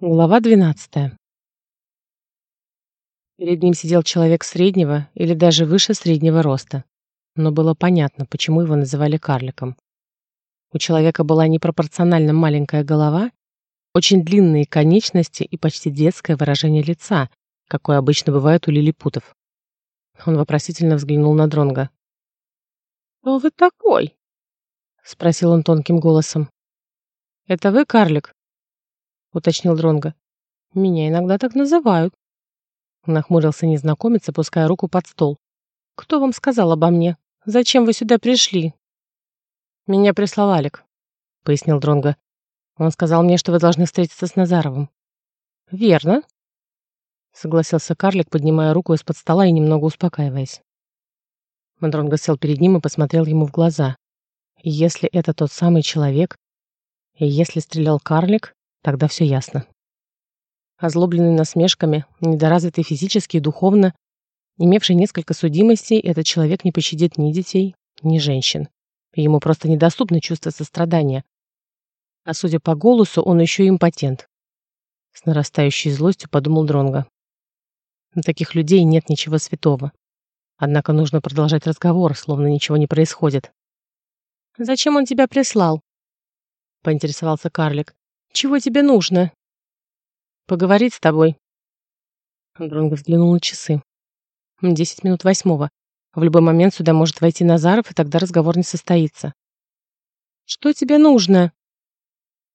Глава 12. Перед ним сидел человек среднего или даже выше среднего роста. Но было понятно, почему его называли карликом. У человека была непропорционально маленькая голова, очень длинные конечности и почти детское выражение лица, какое обычно бывает у лилипутов. Он вопросительно взглянул на Дронга. «Кто вы такой?» — спросил он тонким голосом. «Это вы, карлик?» Уточнил Дронга. Меня иногда так называют. Нахмурился незнакомец, опуская руку под стол. Кто вам сказал обо мне? Зачем вы сюда пришли? Меня прислал Алик, пояснил Дронга. Он сказал мне, что вы должны встретиться с Назаровым. Верно, согласился карлик, поднимая руку из-под стола и немного успокаиваясь. Дронго сел перед ним и посмотрел ему в глаза. если это тот самый человек, и если стрелял карлик, Тогда все ясно. Озлобленный насмешками, недоразвитый физически и духовно, имевший несколько судимостей, этот человек не пощадит ни детей, ни женщин. Ему просто недоступно чувство сострадания. А судя по голосу, он еще и импотент. С нарастающей злостью подумал Дронга. На таких людей нет ничего святого. Однако нужно продолжать разговор, словно ничего не происходит. «Зачем он тебя прислал?» — поинтересовался карлик. Чего тебе нужно? Поговорить с тобой. Дронго взглянул на часы. Десять минут восьмого. В любой момент сюда может войти Назаров, и тогда разговор не состоится. Что тебе нужно?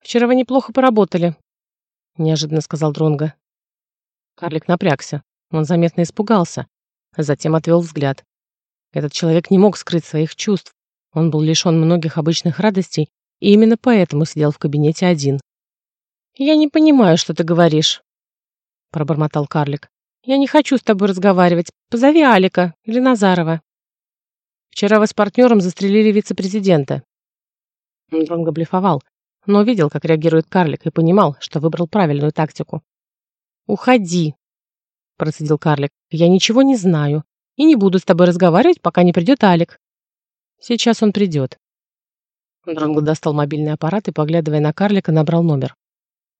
Вчера вы неплохо поработали, неожиданно сказал Дронго. Карлик напрягся. Он заметно испугался, а затем отвел взгляд. Этот человек не мог скрыть своих чувств. Он был лишен многих обычных радостей, и именно поэтому сидел в кабинете один. «Я не понимаю, что ты говоришь», — пробормотал карлик. «Я не хочу с тобой разговаривать. Позови Алика или Назарова». «Вчера вы с партнером застрелили вице-президента». Дронго блефовал, но видел, как реагирует карлик, и понимал, что выбрал правильную тактику. «Уходи», — процедил карлик. «Я ничего не знаю и не буду с тобой разговаривать, пока не придет Алик». «Сейчас он придет». Дронго достал мобильный аппарат и, поглядывая на карлика, набрал номер.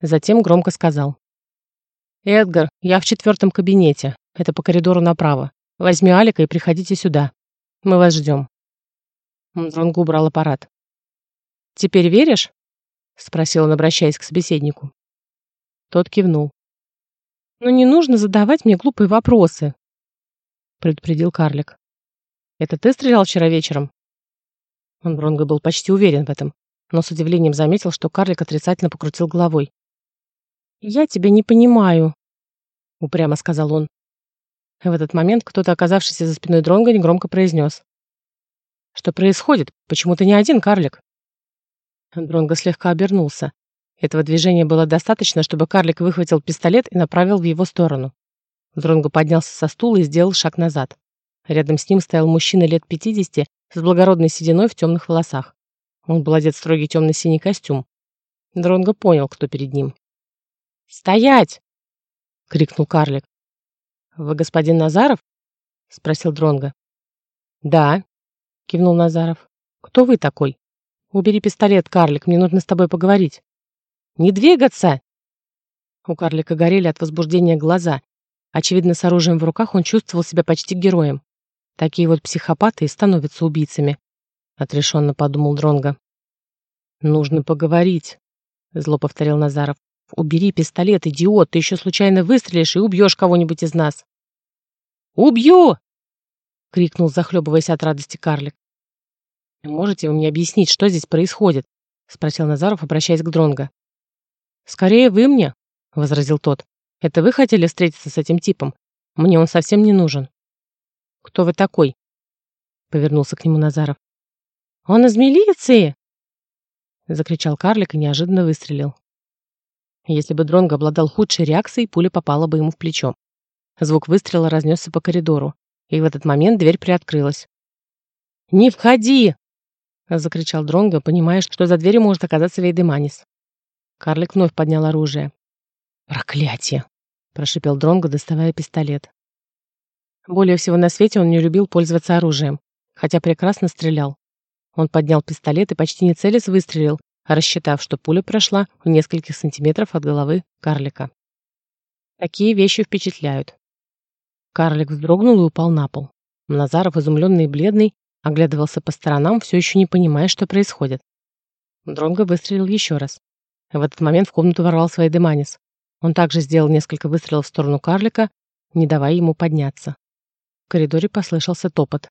Затем громко сказал. «Эдгар, я в четвертом кабинете. Это по коридору направо. Возьми Алика и приходите сюда. Мы вас ждем». Дронго убрал аппарат. «Теперь веришь?» — спросил он, обращаясь к собеседнику. Тот кивнул. «Но не нужно задавать мне глупые вопросы», — предупредил карлик. «Это ты стрелял вчера вечером?» Он был почти уверен в этом, но с удивлением заметил, что карлик отрицательно покрутил головой. «Я тебя не понимаю», — упрямо сказал он. В этот момент кто-то, оказавшийся за спиной Дронга, негромко произнес. «Что происходит? Почему ты не один, карлик?» Дронго слегка обернулся. Этого движения было достаточно, чтобы карлик выхватил пистолет и направил в его сторону. Дронго поднялся со стула и сделал шаг назад. Рядом с ним стоял мужчина лет 50 с благородной сединой в темных волосах. Он был одет в строгий темно-синий костюм. Дронго понял, кто перед ним. «Стоять!» — крикнул карлик. «Вы господин Назаров?» — спросил Дронга. «Да», — кивнул Назаров. «Кто вы такой? Убери пистолет, карлик, мне нужно с тобой поговорить». «Не двигаться!» У карлика горели от возбуждения глаза. Очевидно, с оружием в руках он чувствовал себя почти героем. Такие вот психопаты и становятся убийцами, отрешенно подумал Дронга. Нужно поговорить, зло повторил Назаров. «Убери пистолет, идиот! Ты еще случайно выстрелишь и убьешь кого-нибудь из нас!» «Убью!» — крикнул, захлебываясь от радости карлик. «Можете вы мне объяснить, что здесь происходит?» — спросил Назаров, обращаясь к Дронго. «Скорее вы мне», — возразил тот. «Это вы хотели встретиться с этим типом? Мне он совсем не нужен». «Кто вы такой?» — повернулся к нему Назаров. «Он из милиции!» — закричал карлик и неожиданно выстрелил. Если бы Дронго обладал худшей реакцией, пуля попала бы ему в плечо. Звук выстрела разнесся по коридору, и в этот момент дверь приоткрылась. «Не входи!» — закричал Дронго, понимая, что за дверью может оказаться Вейдеманис. Карлик вновь поднял оружие. «Проклятие!» — прошипел Дронго, доставая пистолет. Более всего на свете он не любил пользоваться оружием, хотя прекрасно стрелял. Он поднял пистолет и почти не целясь выстрелил, рассчитав, что пуля прошла в нескольких сантиметров от головы карлика. Такие вещи впечатляют. Карлик вздрогнул и упал на пол. Назаров, изумленный и бледный, оглядывался по сторонам, все еще не понимая, что происходит. Дронго выстрелил еще раз. В этот момент в комнату ворвался Эдеманис. Он также сделал несколько выстрелов в сторону карлика, не давая ему подняться. В коридоре послышался топот.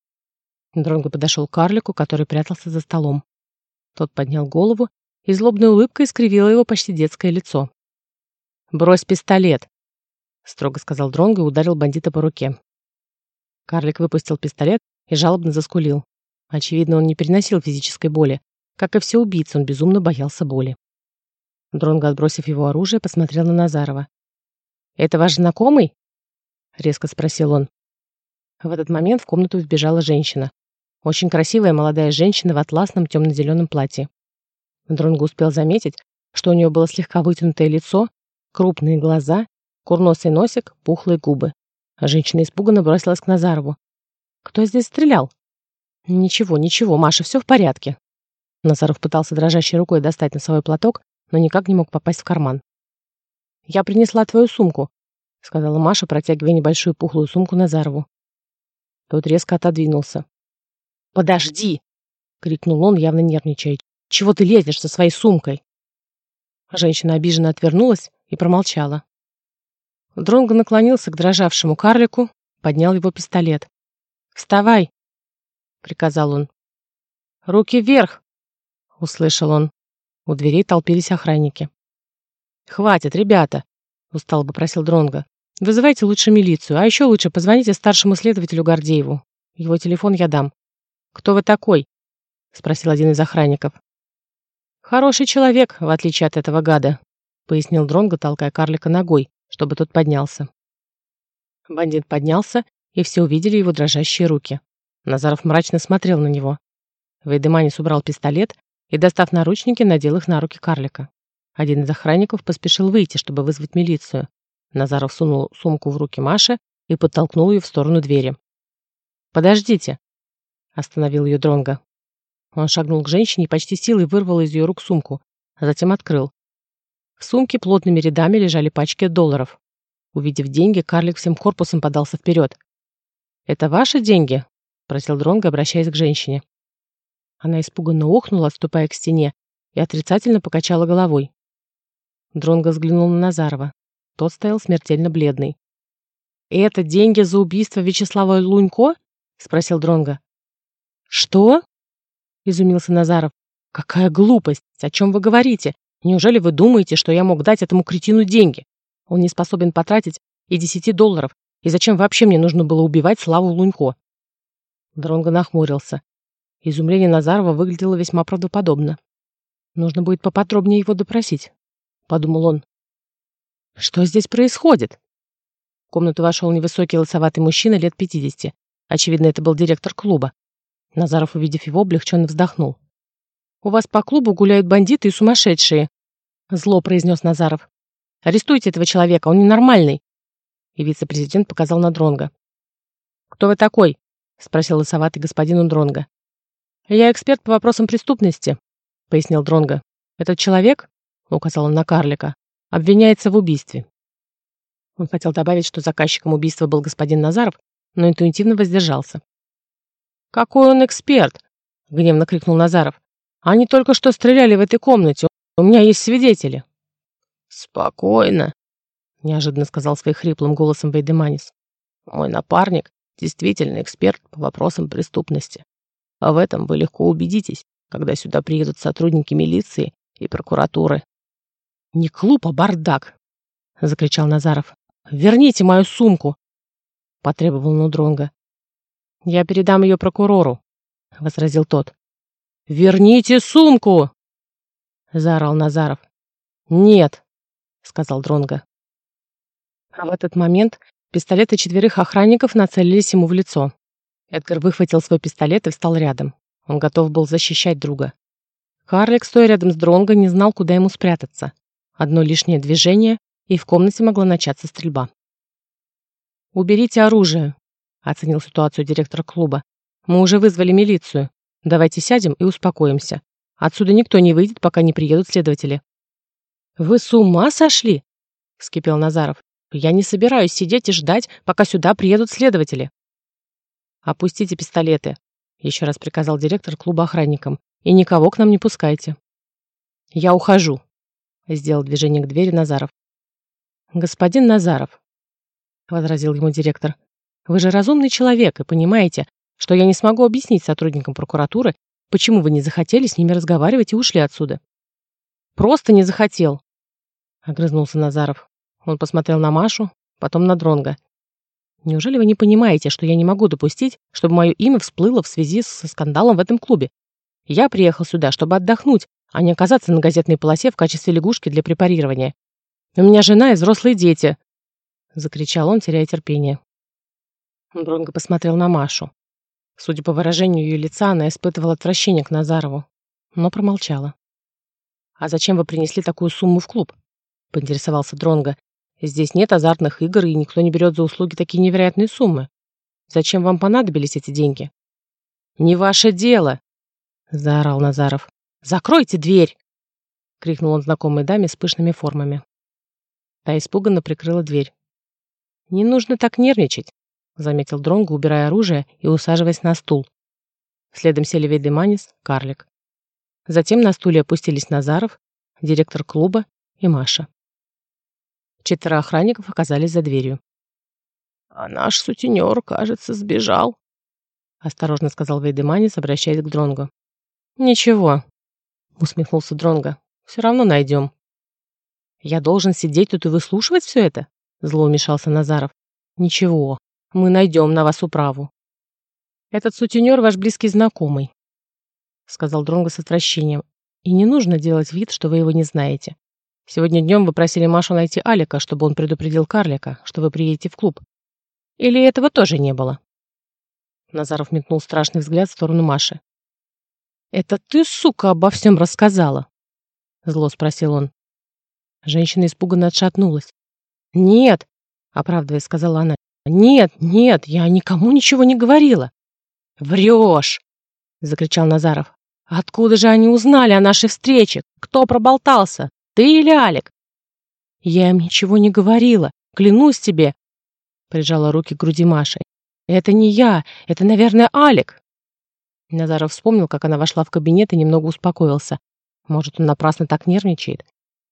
Дронго подошел к карлику, который прятался за столом. Тот поднял голову, и злобная улыбка искривила его почти детское лицо. «Брось пистолет!» — строго сказал Дронго и ударил бандита по руке. Карлик выпустил пистолет и жалобно заскулил. Очевидно, он не переносил физической боли. Как и все убийцы, он безумно боялся боли. Дронго, отбросив его оружие, посмотрел на Назарова. «Это ваш знакомый?» — резко спросил он. В этот момент в комнату вбежала женщина. Очень красивая молодая женщина в атласном темно-зеленом платье. Дронго успел заметить, что у нее было слегка вытянутое лицо, крупные глаза, курносый носик, пухлые губы. Женщина испуганно бросилась к Назарову. «Кто здесь стрелял?» «Ничего, ничего, Маша, все в порядке». Назаров пытался дрожащей рукой достать носовой платок, но никак не мог попасть в карман. «Я принесла твою сумку», — сказала Маша, протягивая небольшую пухлую сумку Назарову. Тот резко отодвинулся. «Подожди!» — крикнул он, явно нервничая. «Чего ты лезешь со своей сумкой?» Женщина обиженно отвернулась и промолчала. Дронго наклонился к дрожавшему карлику, поднял его пистолет. «Вставай!» — приказал он. «Руки вверх!» — услышал он. У дверей толпились охранники. «Хватит, ребята!» — устало попросил Дронго. Вызывайте лучше милицию, а еще лучше позвоните старшему следователю Гордееву. Его телефон я дам. Кто вы такой? спросил один из охранников. Хороший человек, в отличие от этого гада, пояснил Дронго, толкая карлика ногой, чтобы тот поднялся. Бандит поднялся, и все увидели его дрожащие руки. Назаров мрачно смотрел на него. Вейдеманис убрал пистолет и, достав наручники, надел их на руки карлика. Один из охранников поспешил выйти, чтобы вызвать милицию. Назаров сунул сумку в руки Маши и подтолкнул ее в сторону двери. «Подождите!» — остановил ее Дронга. Он шагнул к женщине и почти силой вырвал из ее рук сумку, а затем открыл. В сумке плотными рядами лежали пачки долларов. Увидев деньги, карлик всем корпусом подался вперед. «Это ваши деньги?» — просил Дронго, обращаясь к женщине. Она испуганно охнула, отступая к стене, и отрицательно покачала головой. Дронго взглянул на Назарова. Тот стоял смертельно бледный. «Это деньги за убийство Вячеслава Лунько?» — спросил Дронга. «Что?» — изумился Назаров. «Какая глупость! О чем вы говорите? Неужели вы думаете, что я мог дать этому кретину деньги? Он не способен потратить и десяти долларов. И зачем вообще мне нужно было убивать Славу Лунько?» Дронго нахмурился. Изумление Назарова выглядело весьма правдоподобно. «Нужно будет поподробнее его допросить», — подумал он. Что здесь происходит? В комнату вошел невысокий лысоватый мужчина лет 50. Очевидно, это был директор клуба. Назаров, увидев его, облегченно вздохнул. «У вас по клубу гуляют бандиты и сумасшедшие», — зло произнес Назаров. «Арестуйте этого человека, он ненормальный». И вице-президент показал на Дронга. «Кто вы такой?» — спросил лысоватый господин у Дронга. «Я эксперт по вопросам преступности», — пояснил Дронга. «Этот человек?» — указал он на карлика обвиняется в убийстве. Он хотел добавить, что заказчиком убийства был господин Назаров, но интуитивно воздержался. «Какой он эксперт!» — гневно крикнул Назаров. «Они только что стреляли в этой комнате. У меня есть свидетели». «Спокойно», — неожиданно сказал своим хриплым голосом Вейдеманис. «Мой напарник действительно эксперт по вопросам преступности. А в этом вы легко убедитесь, когда сюда приедут сотрудники милиции и прокуратуры. «Не клуб, а бардак!» — закричал Назаров. «Верните мою сумку!» — потребовал Нудронга. «Я передам ее прокурору», — возразил тот. «Верните сумку!» — заорал Назаров. «Нет», — сказал Дронга. А в этот момент пистолеты четверых охранников нацелились ему в лицо. Эдгар выхватил свой пистолет и встал рядом. Он готов был защищать друга. Харлик, стоя рядом с Дронго, не знал, куда ему спрятаться. Одно лишнее движение, и в комнате могла начаться стрельба. «Уберите оружие», — оценил ситуацию директор клуба. «Мы уже вызвали милицию. Давайте сядем и успокоимся. Отсюда никто не выйдет, пока не приедут следователи». «Вы с ума сошли?» — вскипел Назаров. «Я не собираюсь сидеть и ждать, пока сюда приедут следователи». «Опустите пистолеты», — еще раз приказал директор клуба охранникам, «и никого к нам не пускайте». «Я ухожу», — сделал движение к двери Назаров. «Господин Назаров», — возразил ему директор, «вы же разумный человек и понимаете, что я не смогу объяснить сотрудникам прокуратуры, почему вы не захотели с ними разговаривать и ушли отсюда». «Просто не захотел», — огрызнулся Назаров. Он посмотрел на Машу, потом на Дронга. «Неужели вы не понимаете, что я не могу допустить, чтобы мое имя всплыло в связи со скандалом в этом клубе? Я приехал сюда, чтобы отдохнуть, а не оказаться на газетной полосе в качестве лягушки для препарирования. У меня жена и взрослые дети!» — закричал он, теряя терпение. Дронго посмотрел на Машу. Судя по выражению ее лица, она испытывала отвращение к Назарову, но промолчала. «А зачем вы принесли такую сумму в клуб?» — поинтересовался Дронго. «Здесь нет азартных игр, и никто не берет за услуги такие невероятные суммы. Зачем вам понадобились эти деньги?» «Не ваше дело!» — заорал Назаров. «Закройте дверь!» — крикнул он знакомой даме с пышными формами. Та испуганно прикрыла дверь. «Не нужно так нервничать», — заметил Дронго, убирая оружие и усаживаясь на стул. Следом сели Вейдеманис, карлик. Затем на стуле опустились Назаров, директор клуба и Маша. Четверо охранников оказались за дверью. «А наш сутенер, кажется, сбежал», — осторожно сказал Вейдеманис, обращаясь к Дронгу. «Ничего», усмехнулся Дронга. Все равно найдем. Я должен сидеть тут и выслушивать все это? Зло умешался Назаров. Ничего, мы найдем на вас управу. Этот сутенер ваш близкий знакомый, сказал Дронго с отвращением. И не нужно делать вид, что вы его не знаете. Сегодня днем вы просили Машу найти Алика, чтобы он предупредил карлика, что вы приедете в клуб. Или этого тоже не было? Назаров метнул страшный взгляд в сторону Маши. «Это ты, сука, обо всем рассказала?» Зло спросил он. Женщина испуганно отшатнулась. «Нет», — оправдываясь, сказала она. «Нет, нет, я никому ничего не говорила». «Врешь!» — закричал Назаров. «Откуда же они узнали о нашей встрече? Кто проболтался? Ты или Алик?» «Я им ничего не говорила, клянусь тебе!» Прижала руки к груди Маши. «Это не я, это, наверное, Алик!» Назаров вспомнил, как она вошла в кабинет и немного успокоился. Может, он напрасно так нервничает?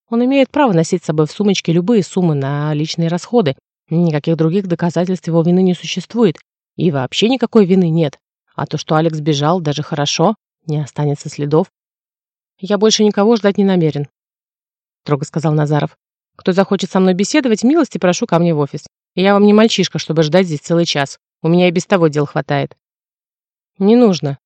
Он имеет право носить с собой в сумочке любые суммы на личные расходы. Никаких других доказательств его вины не существует. И вообще никакой вины нет. А то, что Алекс бежал, даже хорошо, не останется следов. «Я больше никого ждать не намерен», — строго сказал Назаров. «Кто захочет со мной беседовать, милости прошу ко мне в офис. Я вам не мальчишка, чтобы ждать здесь целый час. У меня и без того дел хватает». «Не нужно»,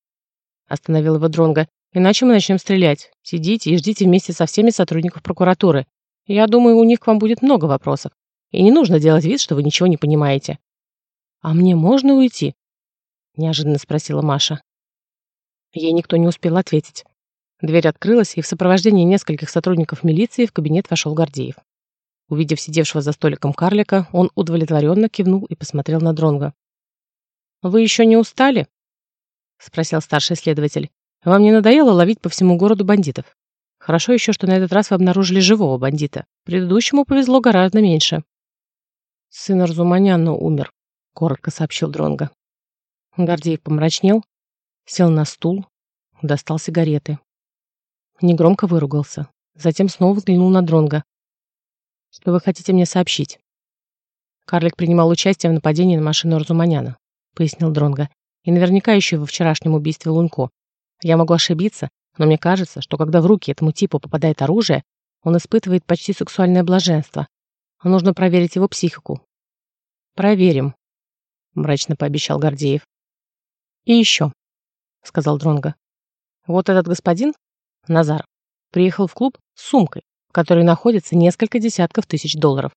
остановил его Дронга. Иначе мы начнем стрелять. Сидите и ждите вместе со всеми сотрудников прокуратуры. Я думаю, у них к вам будет много вопросов. И не нужно делать вид, что вы ничего не понимаете. А мне можно уйти? Неожиданно спросила Маша. Ей никто не успел ответить. Дверь открылась, и в сопровождении нескольких сотрудников милиции в кабинет вошел Гордеев. Увидев сидевшего за столиком карлика, он удовлетворенно кивнул и посмотрел на Дронга. «Вы еще не устали?» спросил старший следователь. Вам не надоело ловить по всему городу бандитов? Хорошо еще, что на этот раз вы обнаружили живого бандита. Предыдущему повезло гораздо меньше. Сын Арзуманяна умер, коротко сообщил Дронга. Гордеев помрачнел, сел на стул, достал сигареты. Негромко выругался. Затем снова взглянул на Дронга. Что вы хотите мне сообщить? Карлик принимал участие в нападении на машину Арзуманяна, пояснил Дронга и наверняка еще во вчерашнем убийстве Лунько. Я могу ошибиться, но мне кажется, что когда в руки этому типу попадает оружие, он испытывает почти сексуальное блаженство. Нужно проверить его психику. Проверим, мрачно пообещал Гордеев. И еще, сказал Дронга. Вот этот господин, Назар, приехал в клуб с сумкой, в которой находится несколько десятков тысяч долларов.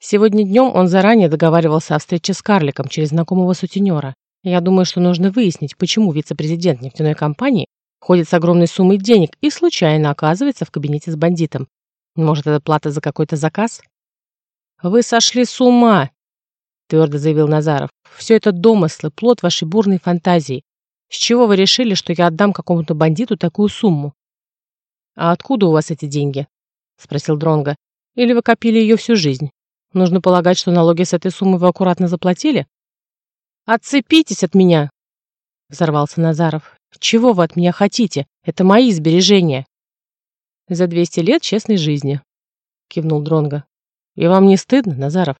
Сегодня днем он заранее договаривался о встрече с карликом через знакомого сутенера я думаю, что нужно выяснить, почему вице-президент нефтяной компании ходит с огромной суммой денег и случайно оказывается в кабинете с бандитом. Может, это плата за какой-то заказ? «Вы сошли с ума!» — твердо заявил Назаров. «Все это домыслы, плод вашей бурной фантазии. С чего вы решили, что я отдам какому-то бандиту такую сумму? «А откуда у вас эти деньги?» — спросил Дронга. «Или вы копили ее всю жизнь? Нужно полагать, что налоги с этой суммы вы аккуратно заплатили?» «Отцепитесь от меня!» — взорвался Назаров. «Чего вы от меня хотите? Это мои сбережения!» «За 200 лет честной жизни», — кивнул Дронга. «И вам не стыдно, Назаров?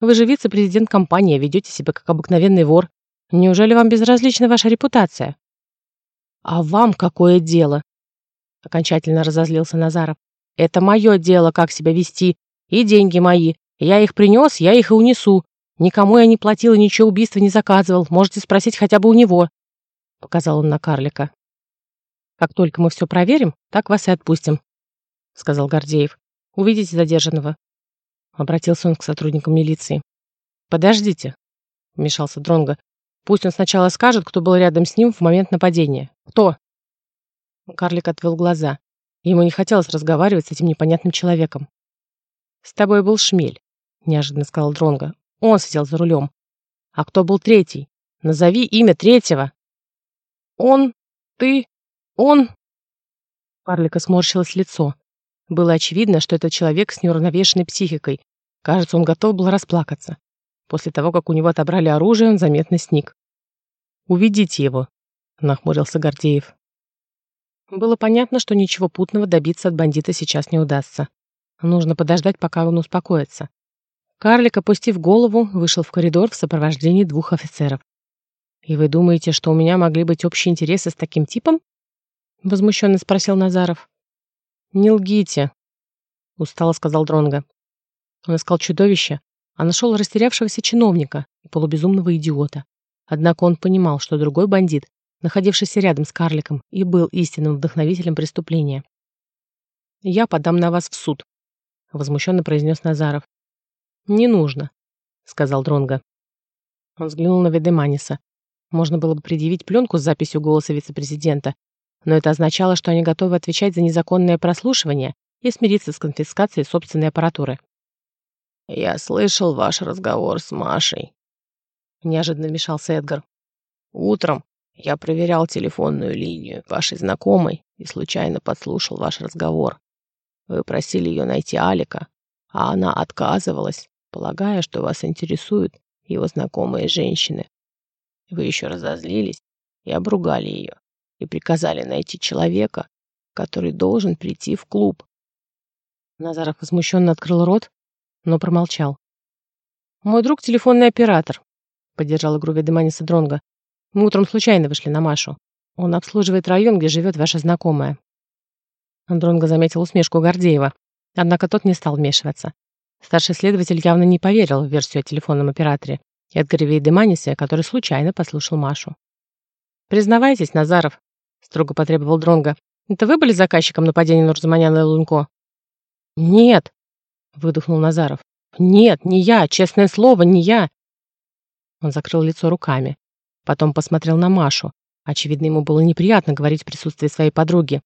Вы же вице-президент компании, ведете себя как обыкновенный вор. Неужели вам безразлична ваша репутация?» «А вам какое дело?» Окончательно разозлился Назаров. «Это мое дело, как себя вести. И деньги мои. Я их принес, я их и унесу. Никому я не платил и ничего убийства не заказывал. Можете спросить хотя бы у него». Показал он на карлика. «Как только мы все проверим, так вас и отпустим», сказал Гордеев. «Увидите задержанного». Обратился он к сотрудникам милиции. «Подождите», вмешался Дронго. «Пусть он сначала скажет, кто был рядом с ним в момент нападения. Кто?» Карлик отвел глаза. Ему не хотелось разговаривать с этим непонятным человеком. «С тобой был Шмель», — неожиданно сказал Дронго. «Он сидел за рулем. А кто был третий? Назови имя третьего». «Он? Ты? Он?» Карлика сморщилось лицо. Было очевидно, что это человек с неуравновешенной психикой. Кажется, он готов был расплакаться. После того, как у него отобрали оружие, он заметно сник. «Уведите его», — нахмурился Гордеев. Было понятно, что ничего путного добиться от бандита сейчас не удастся. Нужно подождать, пока он успокоится. Карлик, опустив голову, вышел в коридор в сопровождении двух офицеров. «И вы думаете, что у меня могли быть общие интересы с таким типом?» Возмущенно спросил Назаров. «Не лгите», — устало сказал Дронга. Он искал чудовище, а нашел растерявшегося чиновника и полубезумного идиота. Однако он понимал, что другой бандит находившийся рядом с карликом, и был истинным вдохновителем преступления. «Я подам на вас в суд», — возмущенно произнес Назаров. «Не нужно», — сказал Дронга. Он взглянул на Ведеманиса. Можно было бы предъявить пленку с записью голоса вице-президента, но это означало, что они готовы отвечать за незаконное прослушивание и смириться с конфискацией собственной аппаратуры. «Я слышал ваш разговор с Машей», — неожиданно вмешался Эдгар. «Утром я проверял телефонную линию вашей знакомой и случайно подслушал ваш разговор. Вы просили ее найти Алика, а она отказывалась, полагая, что вас интересуют его знакомые женщины. Вы еще разозлились и обругали ее, и приказали найти человека, который должен прийти в клуб. Назаров возмущенно открыл рот, но промолчал. «Мой друг — телефонный оператор», — поддержал игру Ведеманиса Дронга. Мы утром случайно вышли на Машу. Он обслуживает район, где живет ваша знакомая». Андронго заметил усмешку Гордеева, однако тот не стал вмешиваться. Старший следователь явно не поверил в версию о телефонном операторе и Эдгаре Деманисе, который случайно послушал Машу. «Признавайтесь, Назаров», — строго потребовал Дронго. «Это вы были заказчиком нападения на Рузманяна и Лунько?» «Нет», — выдохнул Назаров. «Нет, не я, честное слово, не я». Он закрыл лицо руками. Потом посмотрел на Машу. Очевидно, ему было неприятно говорить в присутствии своей подруги.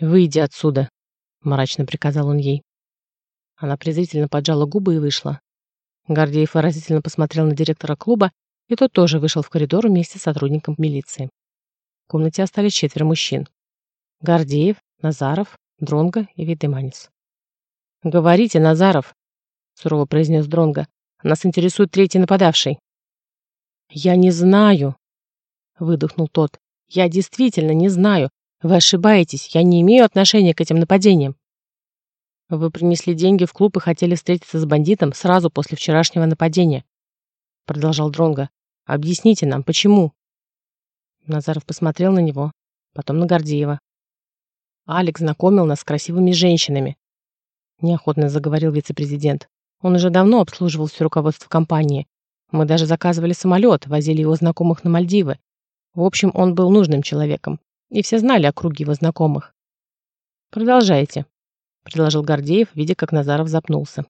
«Выйди отсюда», — мрачно приказал он ей. Она презрительно поджала губы и вышла. Гордеев выразительно посмотрел на директора клуба, и тот тоже вышел в коридор вместе с сотрудником милиции. В комнате остались четверо мужчин. Гордеев, Назаров, Дронга и Видеманис. «Говорите, Назаров», — сурово произнес Дронга. «Нас интересует третий нападавший». «Я не знаю», — выдохнул тот. «Я действительно не знаю. Вы ошибаетесь. Я не имею отношения к этим нападениям». «Вы принесли деньги в клуб и хотели встретиться с бандитом сразу после вчерашнего нападения», — продолжал Дронга. «Объясните нам, почему?» Назаров посмотрел на него, потом на Гордеева. «Алекс знакомил нас с красивыми женщинами», — неохотно заговорил вице-президент. «Он уже давно обслуживал все руководство компании мы даже заказывали самолет, возили его знакомых на Мальдивы. В общем, он был нужным человеком, и все знали о круге его знакомых. «Продолжайте», — предложил Гордеев, видя, как Назаров запнулся.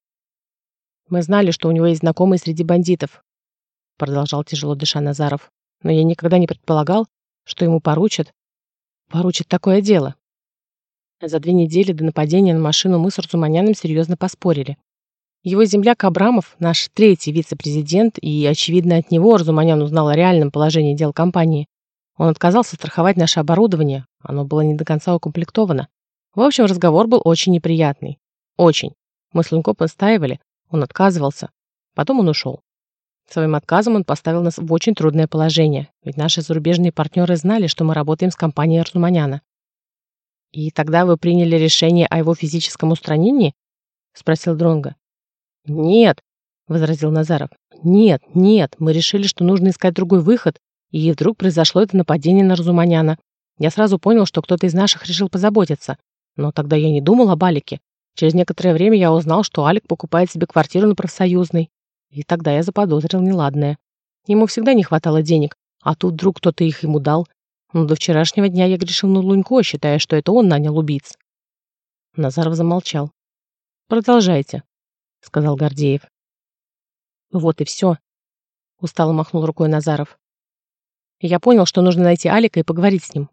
«Мы знали, что у него есть знакомые среди бандитов», — продолжал тяжело дыша Назаров. «Но я никогда не предполагал, что ему поручат. Поручат такое дело». За две недели до нападения на машину мы с Арзуманяном серьезно поспорили. Его земляк Абрамов, наш третий вице-президент, и, очевидно, от него Арзуманян узнал о реальном положении дел компании. Он отказался страховать наше оборудование, оно было не до конца укомплектовано. В общем, разговор был очень неприятный. Очень. Мы с Лунько настаивали, он отказывался. Потом он ушел. Своим отказом он поставил нас в очень трудное положение, ведь наши зарубежные партнеры знали, что мы работаем с компанией Арзуманяна. «И тогда вы приняли решение о его физическом устранении?» — спросил Дронга. «Нет», — возразил Назаров. «Нет, нет, мы решили, что нужно искать другой выход, и вдруг произошло это нападение на Разуманяна. Я сразу понял, что кто-то из наших решил позаботиться. Но тогда я не думал об Алике. Через некоторое время я узнал, что Алик покупает себе квартиру на профсоюзной. И тогда я заподозрил неладное. Ему всегда не хватало денег, а тут вдруг кто-то их ему дал. Но до вчерашнего дня я грешил на Лунько, считая, что это он нанял убийц. Назаров замолчал. «Продолжайте», — сказал Гордеев. «Вот и все», — устало махнул рукой Назаров. Я понял, что нужно найти Алика и поговорить с ним.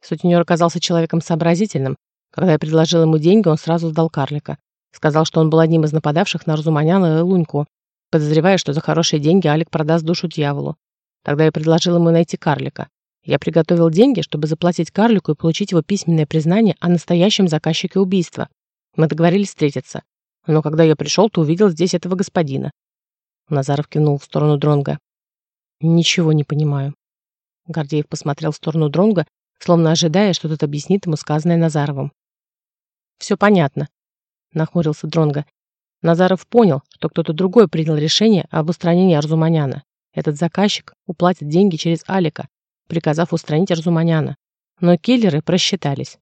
Сутенер оказался человеком сообразительным. Когда я предложил ему деньги, он сразу сдал карлика. Сказал, что он был одним из нападавших на Разуманяна и Луньку, подозревая, что за хорошие деньги Алик продаст душу дьяволу. Тогда я предложил ему найти карлика. Я приготовил деньги, чтобы заплатить карлику и получить его письменное признание о настоящем заказчике убийства. Мы договорились встретиться. Но когда я пришел, то увидел здесь этого господина. Назаров кивнул в сторону Дронга. Ничего не понимаю. Гордеев посмотрел в сторону Дронга, словно ожидая, что тот объяснит ему сказанное Назаровым. Все понятно, нахмурился Дронга. Назаров понял, что кто-то другой принял решение об устранении Арзуманяна. Этот заказчик уплатит деньги через Алика, приказав устранить Арзуманяна. Но киллеры просчитались.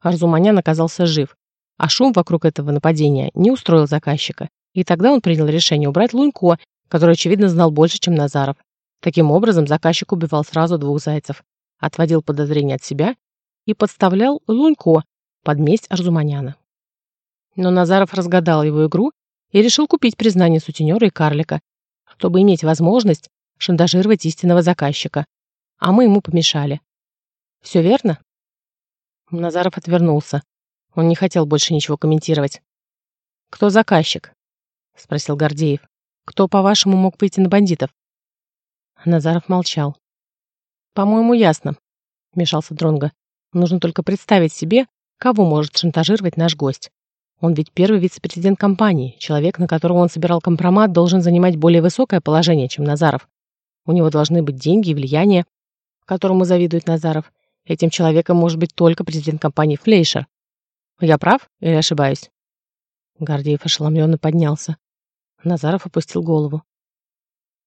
Арзуманян оказался жив, а шум вокруг этого нападения не устроил заказчика. И тогда он принял решение убрать Лунько, который, очевидно, знал больше, чем Назаров. Таким образом, заказчик убивал сразу двух зайцев, отводил подозрения от себя и подставлял Лунько под месть Арзуманяна. Но Назаров разгадал его игру и решил купить признание сутенера и карлика, чтобы иметь возможность шантажировать истинного заказчика. А мы ему помешали. Все верно? Назаров отвернулся. Он не хотел больше ничего комментировать. «Кто заказчик?» — спросил Гордеев. «Кто, по-вашему, мог выйти на бандитов?» Назаров молчал. «По-моему, ясно», — вмешался Дронго. «Нужно только представить себе, кого может шантажировать наш гость. Он ведь первый вице-президент компании. Человек, на которого он собирал компромат, должен занимать более высокое положение, чем Назаров. У него должны быть деньги и влияние, которому завидует Назаров. Этим человеком может быть только президент компании Флейшер. Я прав или ошибаюсь?» Гордеев ошеломленно поднялся. Назаров опустил голову.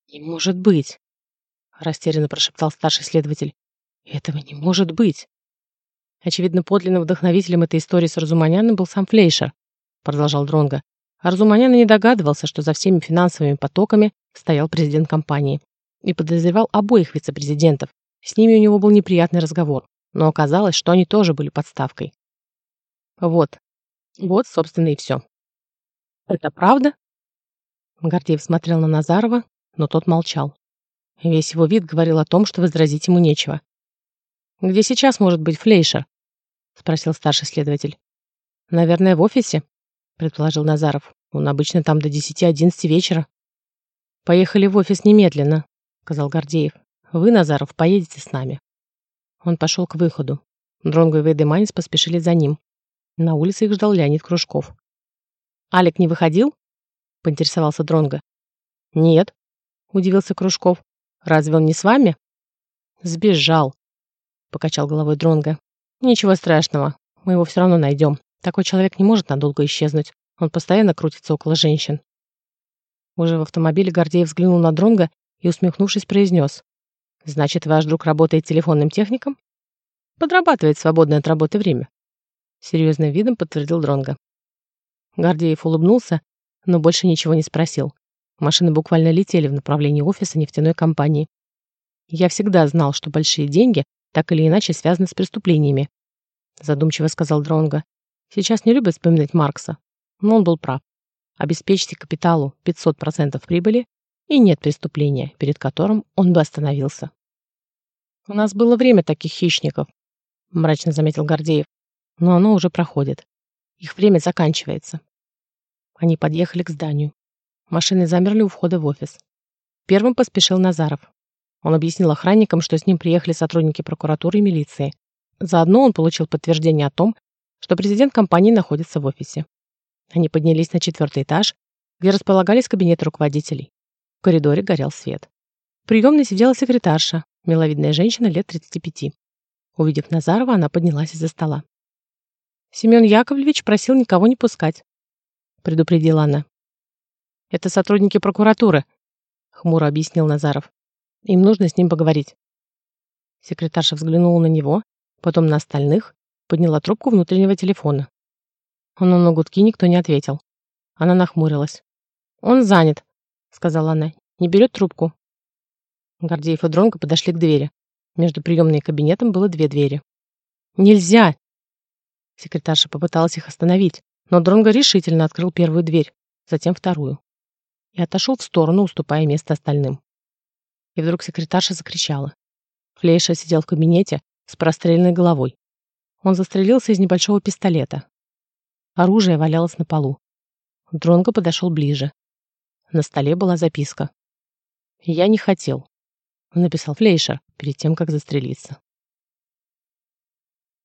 «Не может быть!» растерянно прошептал старший следователь. Этого не может быть. Очевидно, подлинным вдохновителем этой истории с Разуманяном был сам Флейшер, продолжал Дронга. А Разуманян не догадывался, что за всеми финансовыми потоками стоял президент компании и подозревал обоих вице-президентов. С ними у него был неприятный разговор, но оказалось, что они тоже были подставкой. Вот. Вот, собственно, и все. Это правда? Гордеев смотрел на Назарова, но тот молчал. Весь его вид говорил о том, что возразить ему нечего. «Где сейчас может быть Флейшер?» — спросил старший следователь. «Наверное, в офисе», — предположил Назаров. «Он обычно там до десяти-одиннадцати вечера». «Поехали в офис немедленно», — сказал Гордеев. «Вы, Назаров, поедете с нами». Он пошел к выходу. Дронго и Вейдеманис поспешили за ним. На улице их ждал Леонид Кружков. «Алик не выходил?» — поинтересовался Дронго. «Нет», — удивился Кружков. Разве он не с вами? Сбежал, покачал головой Дронга. Ничего страшного, мы его все равно найдем. Такой человек не может надолго исчезнуть. Он постоянно крутится около женщин. Уже в автомобиле Гордеев взглянул на Дронга и, усмехнувшись, произнес. «Значит, ваш друг работает телефонным техником?» «Подрабатывает свободное от работы время», — серьезным видом подтвердил Дронга. Гордеев улыбнулся, но больше ничего не спросил. Машины буквально летели в направлении офиса нефтяной компании. Я всегда знал, что большие деньги так или иначе связаны с преступлениями, задумчиво сказал Дронга. Сейчас не любят вспоминать Маркса, но он был прав. Обеспечьте капиталу 500% прибыли, и нет преступления, перед которым он бы остановился. У нас было время таких хищников, мрачно заметил Гордеев, но оно уже проходит. Их время заканчивается. Они подъехали к зданию. Машины замерли у входа в офис. Первым поспешил Назаров. Он объяснил охранникам, что с ним приехали сотрудники прокуратуры и милиции. Заодно он получил подтверждение о том, что президент компании находится в офисе. Они поднялись на четвертый этаж, где располагались кабинеты руководителей. В коридоре горел свет. В приемной сидела секретарша, миловидная женщина лет 35. Увидев Назарова, она поднялась из-за стола. Семен Яковлевич просил никого не пускать, предупредила она. Это сотрудники прокуратуры, хмуро объяснил Назаров. Им нужно с ним поговорить. Секретарша взглянула на него, потом на остальных, подняла трубку внутреннего телефона. Но на гудки никто не ответил. Она нахмурилась. «Он занят», — сказала она. «Не берет трубку». Гордеев и Дронго подошли к двери. Между приемной и кабинетом было две двери. «Нельзя!» Секретарша попыталась их остановить, но Дронго решительно открыл первую дверь, затем вторую. И отошел в сторону, уступая место остальным. И вдруг секретарша закричала. Флейша сидел в кабинете с простреленной головой. Он застрелился из небольшого пистолета. Оружие валялось на полу. Дронго подошел ближе. На столе была записка. «Я не хотел», — написал Флейшер перед тем, как застрелиться.